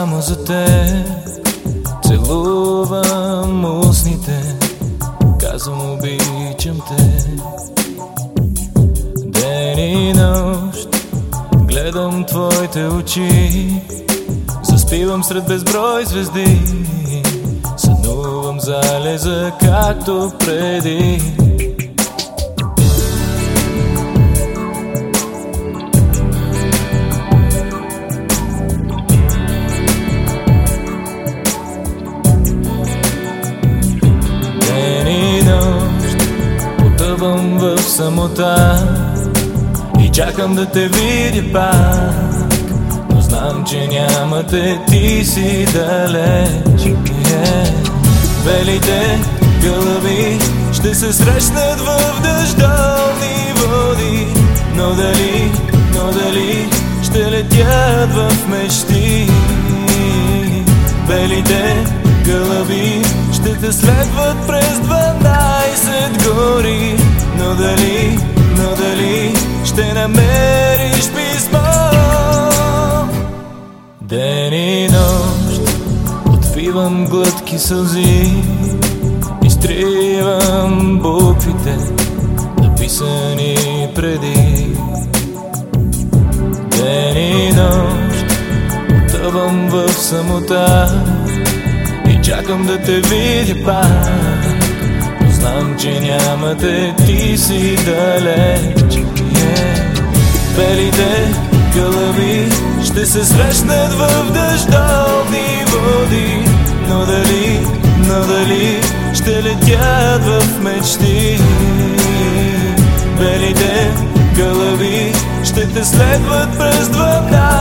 Само за те Целувам устните Казвам обичам те. Ден и нощ Гледам твоите очи. Заспивам сред безброй звезди. Сънувам залеза както преди самота И чакам да те видя пак. Но знам, че няма те, ти си далеч. Yeah. Белите гълъби ще се срещнат в дъждовни води. Но дали, но дали ще летят в мечти? Белите гълъби ще те следват през 12 гори Дали, но дали ще намериш писмо. Ден и нощ отвивам глътки сълзи Изтривам буквите, написани преди. Ден и нощ отъвам в самота Чакам да те видя пак знам, че няма ти си далеч yeah. Белите гълъби ще се срещнат в дъждовни води Но дали, но дали ще летят в мечти Белите гълъби ще те следват през 12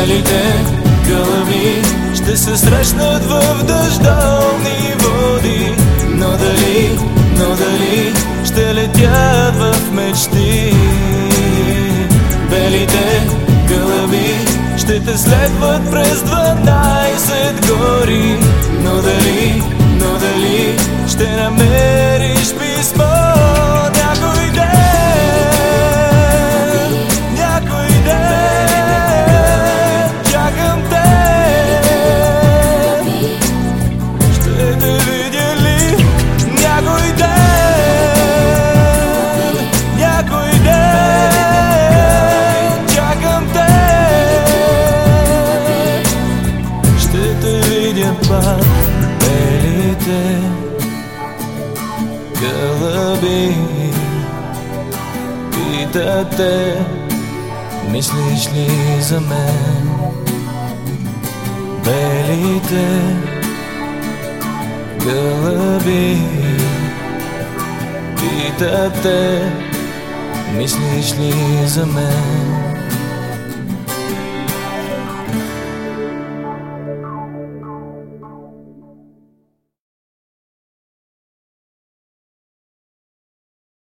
белите гълъби ще се срещнат в дъждовни води. Но дали, но дали ще летят в мечти? Белите гълъби ще те следват през 12 гори. Но дали, но дали ще гълъби Питате, мислиш ли за мен? Белите гълъби Питате, мислиш ли за мен?